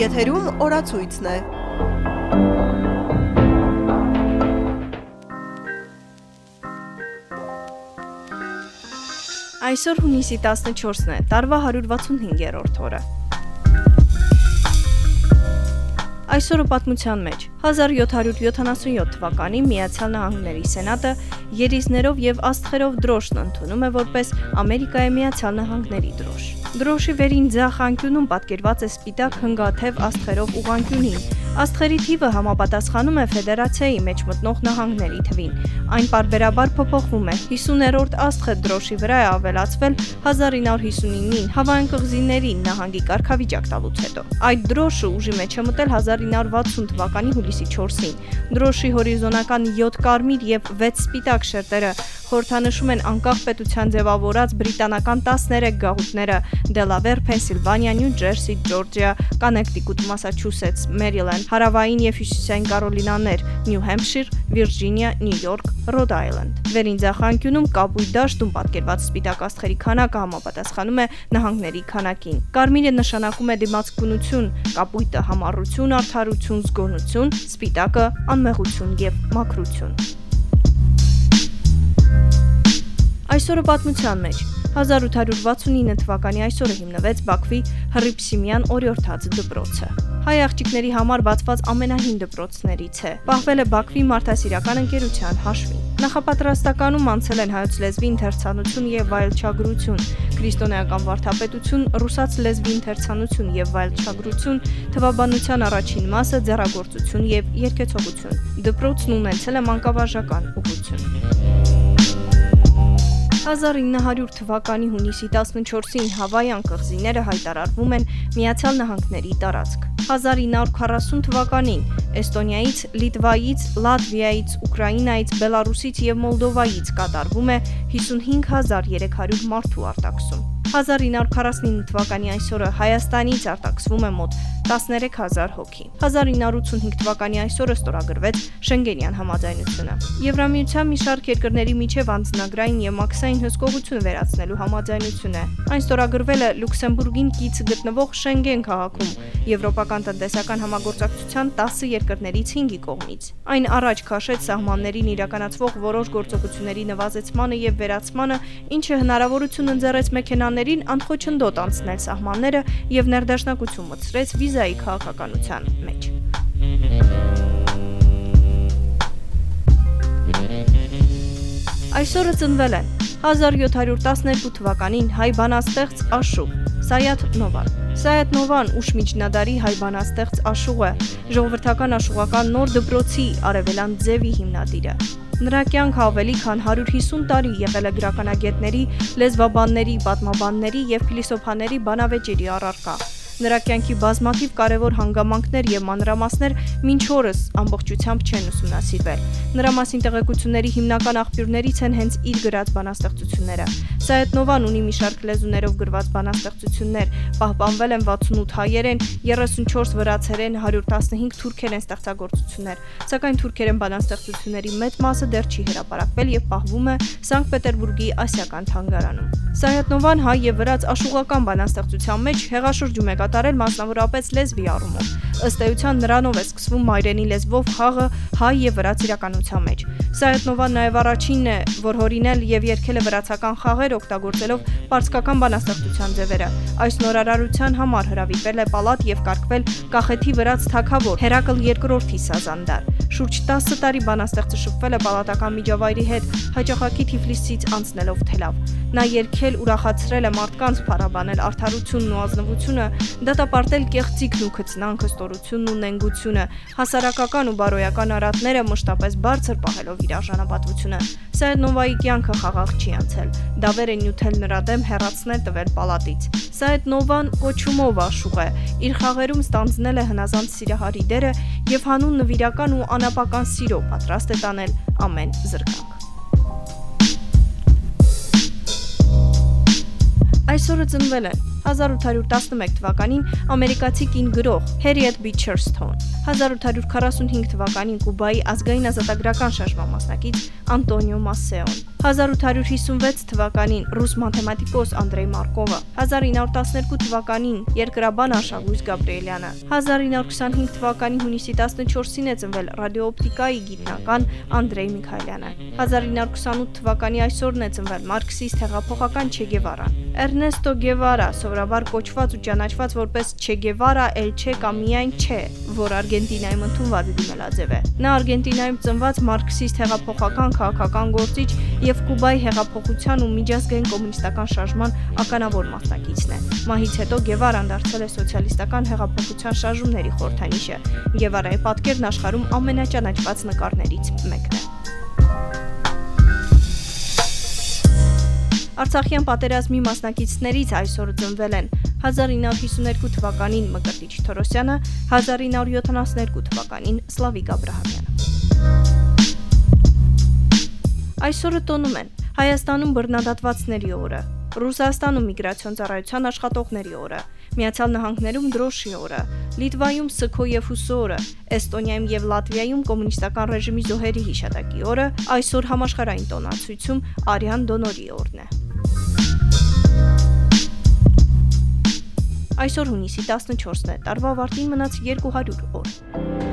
Եթերում օրացույցն է։ Այսօր հունիսի 14-ն է, տարվա 165-րդ օրը։ Այսօրը պատմության մեջ 1777 թվականին Միացյալ Նահանգների Սենատը երիզներով եւ աստղերով դրոշն ընդունում է որպես Ամերիկայի Միացյալ Նահանգների դրոշ։ Դրոշի վերին ձախ անկյունում պատկերված է սպիտակ հնգաթև աստղերով ուղանկյունին։ Աստղերի թիվը համապատասխանում է ֆեդերացիայի մեջ մտնող նահանգների թվին։ Այն parberabar փոփոխվում է։ 50-րդ աստղը դրոշի վրա է ավելացվել 1959-ին Հավայան կղզիների նահանգի կարգավիճակ տալուց հետո։ Այդ դրոշը ուժի մեջ է մտել 1960 թվականի հուլիսի 4-ին։ Դրոշի հորիզոնական 7 կարմիր եւ 6 սպիտակ շերտերը խորհրդանշում են անկախ պետության ձևավորած բրիտանական 13 գաղութները՝ Դելավեր, Փենսիլվանիա, Նյու Ջերսի, Ջորջիա, Կոնեկտիկուտ, Մասաչուսեթս, Մերիլենդ, Հարավային եւ Հյուսիսային Կարոլինաներ, Նյու Հեմփշիր, Վիրջինիա, Նյու Յորք, Ռոդ Այլենդ։ Վերին ձախանկյունում կապույտ դաշտում պատկերված սպիտակ աստղերի քանակը համապատասխանում է նահանգների քանակին։ Կարմիրը նշանակում է դիմացկունություն, կապույտը համառություն, արդարություն, զգոնություն, սպիտակը անմեղություն եւ մաքրություն։ Այսօրը պատմության մեջ. 1869 թվականի այսօրը հիմնվեց Բաքվի Հռիփսիմյան օրիորդաց դպրոցը։ Հայ աղջիկների համար բացված ամենահին դպրոցներից է։ Պահվել է Բաքվի մարդասիրական ընկերության հաշվին։ Նախապատրաստականում անցել են հայոց լեզվի ընթերցանություն եւ վայելչագրություն, քրիստոնեական վարդապետություն, ռուսաց լեզվի ընթերցանություն եւ վայելչագրություն, թվաբանության առաջին մասը, ձեռագործություն եւ երկեցողություն։ Դպրոցն ունեցել է մանկավարժական ուղղություն։ 1900 թվականի հունիսի 14-ին Հավայան կղզիները հայտարարվում են Միացյալ Նահանգների տարածք։ 1940 թվականին Էստոնիայից, Լիտվայից, Լատվիայից, Ուկրաինայից, Բելարուսից եւ Մոլդովայից կատարվում է 55300 մարդու արտաքսում։ 1949 թվականի այսօրը Հայաստանից արտաքսվում է մոտ 13000 հոգի։ 1985 թվականի այսօրը ստորագրվեց Շենգենյան համաձայնությունը։ Եվրամիության մի շարք երկրների միջև անձնագրային եւ մաքսային հսկողություն վերացնելու համաձայնությունը։ Այն ստորագրվել է Լյուքսեմբուրգին կից գտնվող Շենգեն քաղաքում Եվրոպական տնտեսական համագործակցության 10 երկրներից 5-ի կողմից։ Այն առաջ քաշեց սահմաններին իրականացվող որոշ գործողությունների նվազեցմանը եւ վերացմանը, ինչը հնարավորություն ընձեռեց մեքենաներին անխոչնդոտ անցնել սահմանները եւ ներդաշնակություն մտցրեց վիզա վիզայի քաղաքականության մեջ։ Այսօրը ծնվել են 1712 թվականին հայ բանաստեղծ Աշուղ Սայաթ Նովան։ Սայաթ Նովան ուշ միջնադարի հայ բանաստեղծ Աշուղ է, ժողովրդական աշուղական նոր դպրոցի արևելան ձևի հիմնադիրը։ Նրա կյանքը ավելի քան 150 տարի եղել է գրականագետների, լեզվաբանների, պատմաբանների եւ փիլիսոփաների բանավեճերի առարկա։ Նրա կյանքի բազմաթիվ կարևոր հանգամանքներ եւ մանրամասներ մինչ օրս ամբողջությամբ չեն ուսումնասիրվել։ Նրա մասին տեղեկությունների հիմնական աղբյուրներից են հենց իր գրած բանաստեղծությունները։ Սայետնովան ունի մի շարք լեզուներով գրված բանաստեղծություններ, պահպանվել են 68 հայերեն, 34 վրացերեն, 115 թուրքերեն ստեղծագործություններ, սակայն թուրքերեն բանաստեղծությունների մեծ մասը դեռ չի հրապարակվել եւ պահվում է Սանկտ Պետերբուրգի ասիական թանգարանում։ Սայետնովան հայ եւ վրաց աշուղական բանաստեղծության մեջ հեղաշրջում է կատարել մասնավորապես լեզվի առումով։ Ըստ էության նրանով է սկսվում մայրենի լեզվով խաղը հայ եւ վրաց իրականության մեջ։ Սայետնովան նաեւ առաջինն է, որ հորինել եւ երգել է վրացական խաղեր օգտագործելով պարսկական բանաստեղծության ձևերը։ Այս նորարարության համար հրավիրվել է պալատ եւ կարգվել Կախեթի վրաց թակավոր Հերակլ II-ի սազանդար։ Շուրջ 10 տարի բանաստեղծը շփվել է պալատական միջավայրի հետ, հաճախակի Թիֆլիսից անցնելով թելավ։ Նա երկել ուրախացրել է մարդկանց փառաբանել արդարությունն ու ազնվությունը, դատապարտել կեղծիքն ու քծնանքը, ստորությունն ու նենգությունը, հասարակական ու բարոյական արատները մշտապես բարձր պահելով իր արժանապատվությունը։ Սայեդնովայի կյանքը խաղաղ չի անցել։ Դավեր է նյութել նրա դեմ հերացնել տվել պալատից։ Սայեդնովան կոչումով աշուղ է։ Իր խաղերում ստանձնել է հնազանդ սիրահարի դերը եւ հանուն նվիրական ու անապական սիրո պատրաստ է տանել ամեն զրկանք։ Այսօրը ծնվել են 1811 թվականին ամերիկացի կին գրող Beecher Stowe, 1845 թվականին Կուբայի ազգային ազատագրական շարժման մասնակից Անտոնիո Մասեոն, 1856 թվականին ռուս մաթեմատիկոս Անդրեյ Մարկովը, 1912 թվականին երկրաբան Աշագույս Գաբրիելյանը, 1925 թվականի հունիսի 14-ին է ծնվել ռադիոօպտիկայի գիտնական Անդրեյ Միքայելյանը, 1928 թվականի այսօրն է ծնվել մարքսիստ հեղափոխական Չե Գևարան, Էրնեստո Գևարա, սովորաբար կոչված ու ճանաչված որպես Չե Գևարա, էլ չէ կամ միայն չէ, որ Արգենտինայում ընդունված դիմելաձև է։ Նա Արգենտինայում ծնված մարքսիստ հեղափոխական քաղաքական գործիչ եւ Կուբայի հեղափոխության ու միջազգային կոմունիստական շարժման ականավոր մասնակիցն է։ Մահից հետո Գևարան դարձել է սոցիալիստական հեղափոխության շարժումների խորհրդանիշը։ Գևարայի պատկերն աշխարհում ամենաճանաչված նկարներից մեկն է։ Արցախյան պատերազմի մասնակիցներից այսօր ծնվել են 1952 թվականին Մկրտիչ Թորոսյանը, 1972 թվականին Սլավիկ Աբ Այսօրը տոնում են Հայաստանում բռնադատվածների օրը, Ռուսաստանում միգրացիոն ծառայության աշխատողների օրը, Միացյալ Նահանգներում դրոշի օրը, Լիտվայում Սքո եւ Հուսո օրը, Էստոնիայում եւ Լատվիայում կոմունիստական ռեժիմի զոհերի հիշատակի օրը, այսօր համաշխարհային տոնացույցում Արիան Դոնորի օրն է։ Այսօր հունիսի 14-ն է, տարվա ավարտին մնաց 200 օր։